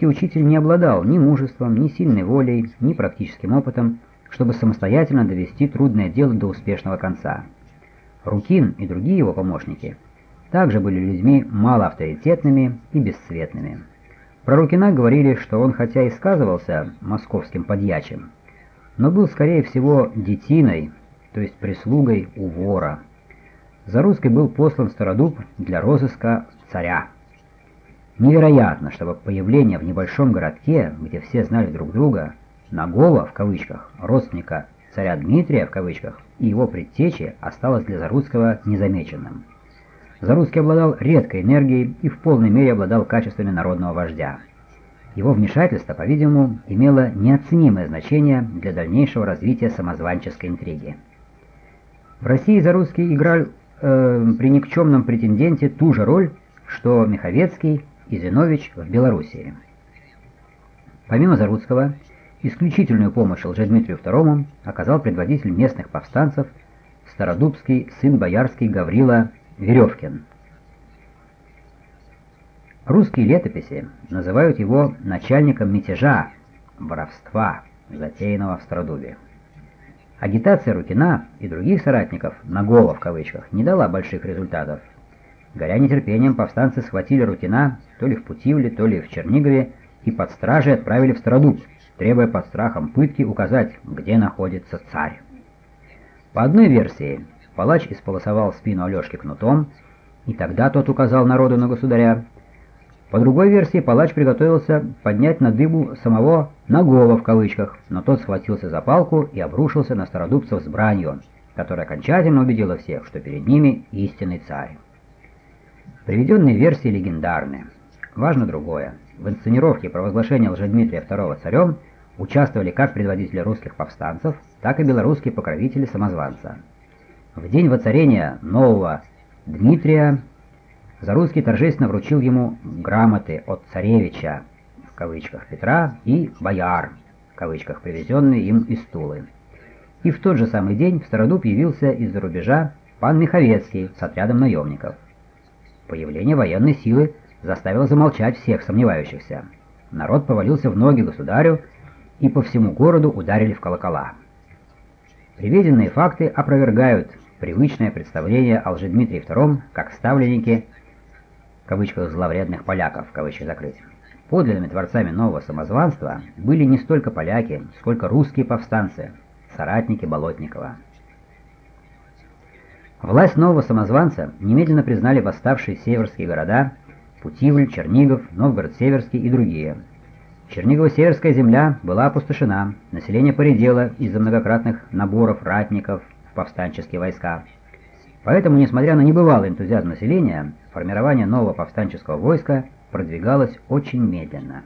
Русский учитель не обладал ни мужеством, ни сильной волей, ни практическим опытом, чтобы самостоятельно довести трудное дело до успешного конца. Рукин и другие его помощники также были людьми малоавторитетными и бесцветными. Про Рукина говорили, что он хотя и сказывался московским подьячим, но был скорее всего детиной, то есть прислугой у вора. За русской был послан Стародуб для розыска царя. Невероятно, чтобы появление в небольшом городке, где все знали друг друга, Нагова, в кавычках, родственника царя Дмитрия, в кавычках, и его предтечи осталось для Заруцкого незамеченным. Заруцкий обладал редкой энергией и в полной мере обладал качествами народного вождя. Его вмешательство, по-видимому, имело неоценимое значение для дальнейшего развития самозванческой интриги. В России Заруцкий играл э, при никчемном претенденте ту же роль, что Миховецкий и Зинович в Белоруссии. Помимо Заруцкого, исключительную помощь Лжедмитрию II оказал предводитель местных повстанцев, стародубский сын боярский Гаврила Веревкин. Русские летописи называют его начальником мятежа, воровства, затеянного в Стародубе. Агитация Рукина и других соратников, «нагола» в кавычках, не дала больших результатов. Горя нетерпением, повстанцы схватили Рукина то ли в Путивле, то ли в Чернигове и под стражей отправили в Стародуб, требуя под страхом пытки указать, где находится царь. По одной версии, палач исполосовал спину Алешки кнутом, и тогда тот указал народу на государя. По другой версии, палач приготовился поднять на дыбу самого «нагола» в кавычках, но тот схватился за палку и обрушился на стародубцев с бранью, которая окончательно убедила всех, что перед ними истинный царь. Приведенные версии легендарны. Важно другое. В инсценировке провозглашения Лжедмитрия II царем участвовали как предводители русских повстанцев, так и белорусские покровители самозванца. В день воцарения нового Дмитрия Зарусский торжественно вручил ему грамоты от царевича, в кавычках Петра, и бояр, в кавычках привезенные им из Тулы. И в тот же самый день в Стародуб явился из-за рубежа пан Миховецкий с отрядом наемников. Появление военной силы заставило замолчать всех сомневающихся. Народ повалился в ноги государю, и по всему городу ударили в колокола. Приведенные факты опровергают привычное представление о Лжедмитрии II как ставленнике в кавычках «зловредных поляков» в кавычках закрыть. Подлинными творцами нового самозванства были не столько поляки, сколько русские повстанцы, соратники Болотникова. Власть нового самозванца немедленно признали восставшие северские города Путивль, Чернигов, Новгород-Северский и другие – Чернигово-Северская земля была опустошена, население поредело из-за многократных наборов ратников в повстанческие войска. Поэтому, несмотря на небывалый энтузиазм населения, формирование нового повстанческого войска продвигалось очень медленно.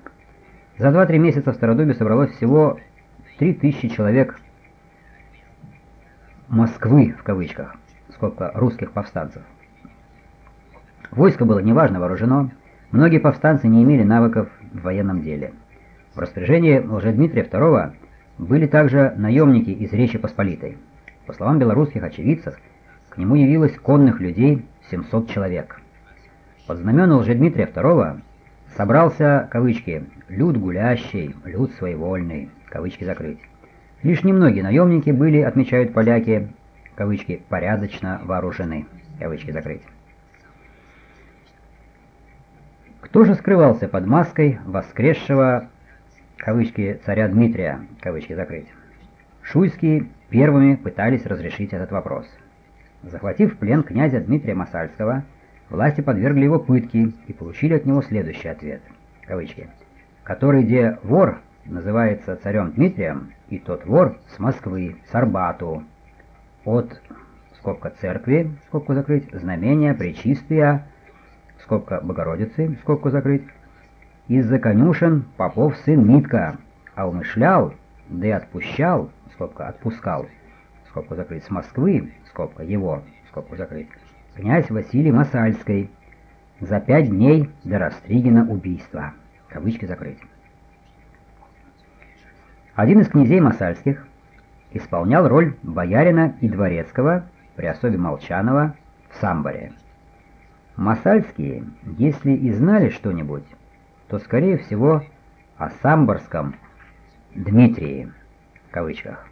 За 2-3 месяца в Стародубе собралось всего 3000 человек «Москвы» в кавычках, сколько русских повстанцев. Войско было неважно вооружено, многие повстанцы не имели навыков в военном деле. В распоряжении Лжедмитрия II были также наемники из Речи Посполитой. По словам белорусских очевидцев, к нему явилось конных людей 700 человек. Под знамена Лжедмитрия II собрался, кавычки, «люд гулящий, люд своевольный», кавычки закрыть. Лишь немногие наемники были, отмечают поляки, кавычки, «порядочно вооружены», кавычки закрыть. Кто же скрывался под маской воскресшего кавычки «царя Дмитрия», кавычки закрыть. Шуйские первыми пытались разрешить этот вопрос. Захватив в плен князя Дмитрия Масальского, власти подвергли его пытке и получили от него следующий ответ, кавычки, который где вор называется царем Дмитрием, и тот вор с Москвы, с Арбату, от, скобка церкви, скобку закрыть, знамения, причистия, скобка Богородицы, скобку закрыть, из-за конюшен Попов сын Митка, а умышлял, да и отпущал, скобка отпускал, скобку закрыть, с Москвы, скобка его, скобку закрыть, князь Василий Масальский, за пять дней до Растригина убийства, кавычки закрыть. Один из князей Масальских исполнял роль боярина и дворецкого при особе Молчанова в Самборе. Масальские, если и знали что-нибудь, то, скорее всего, о самборском Дмитрии, в кавычках.